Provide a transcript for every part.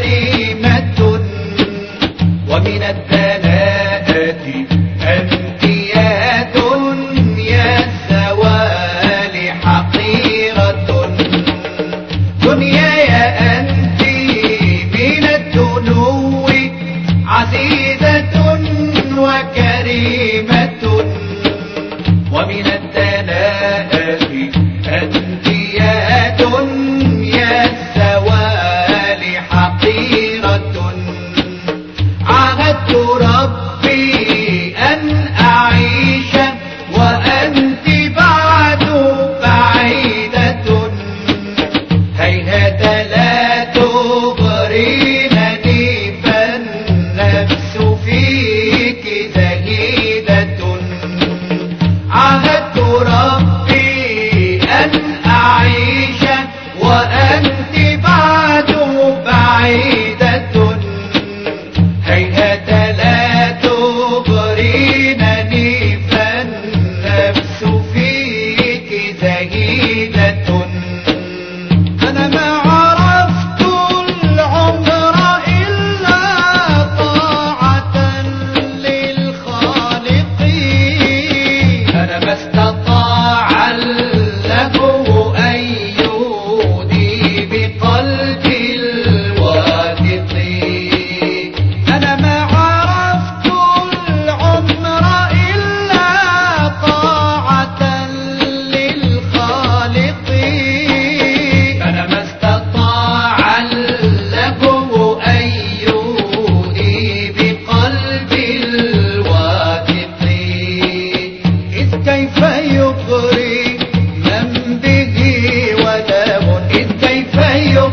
كريمة ومن الدار Let's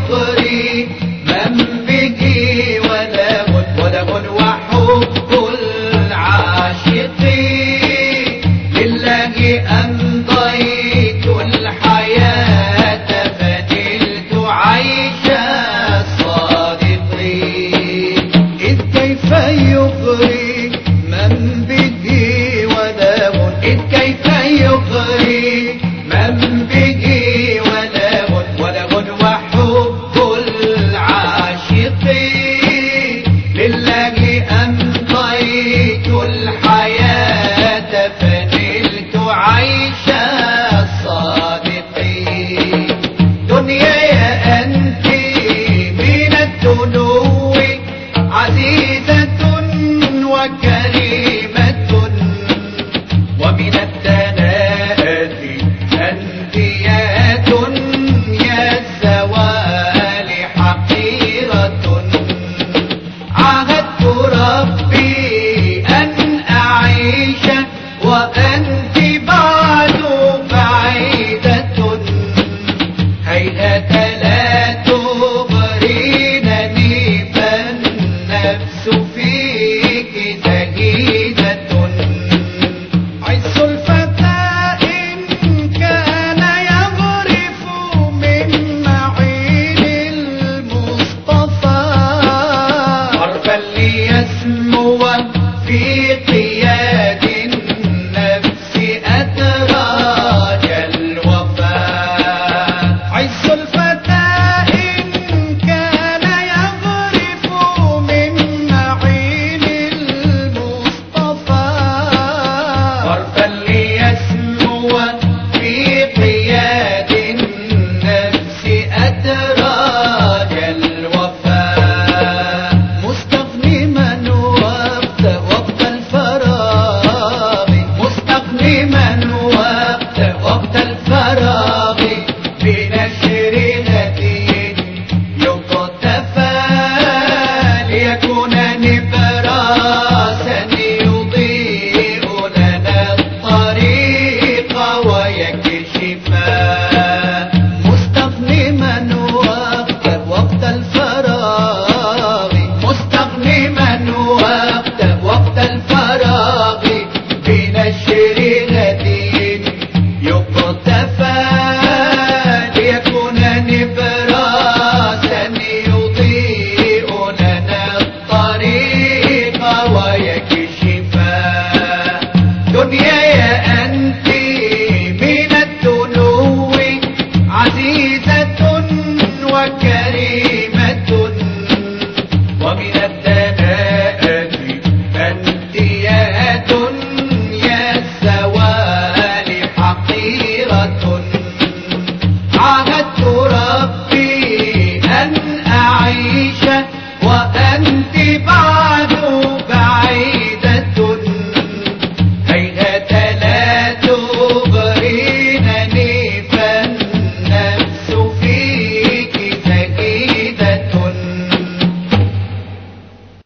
over Happy